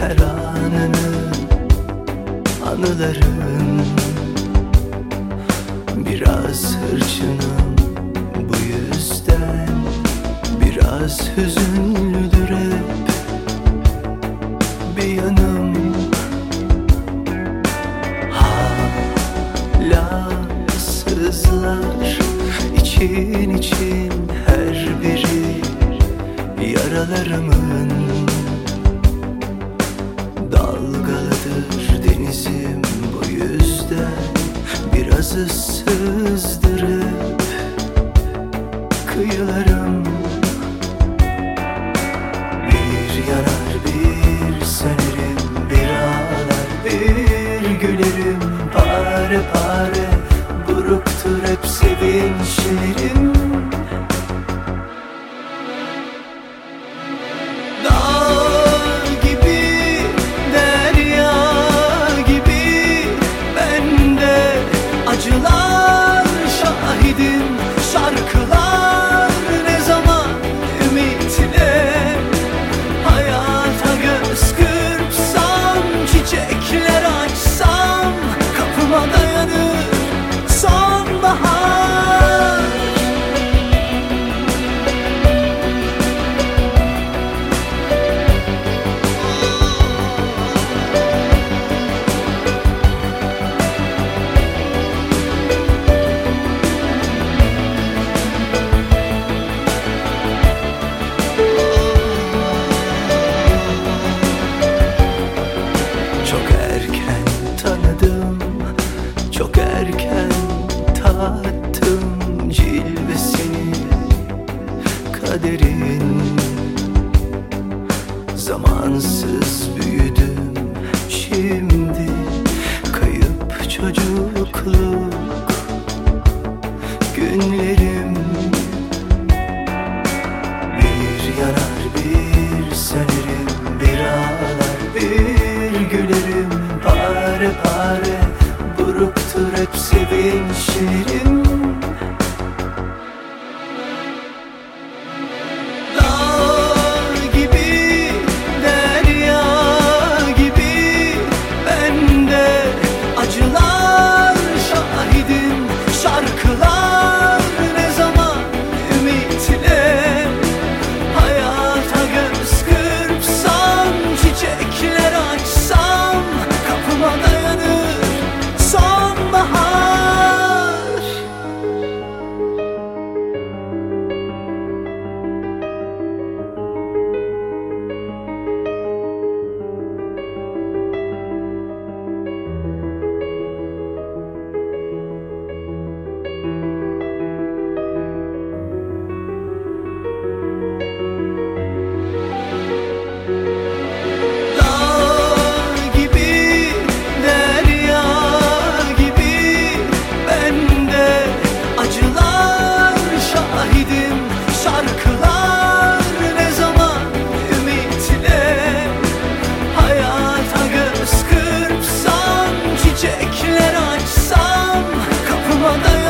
yanını anıların. Biraz hırçınım bu yüzden Biraz hüzünlüdür hep. Bir yanım Hala sızlar. İçin için her biri Yaralarımın Biraz ıssızdırıp kıyılarım Zamansız büyüdüm. Şimdi Kayıp çocukluk Günlerim. Bir yanar bir sönerim bir ağlar bir gülerim. Pare pare buruktur hep sevinçlerim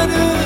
matter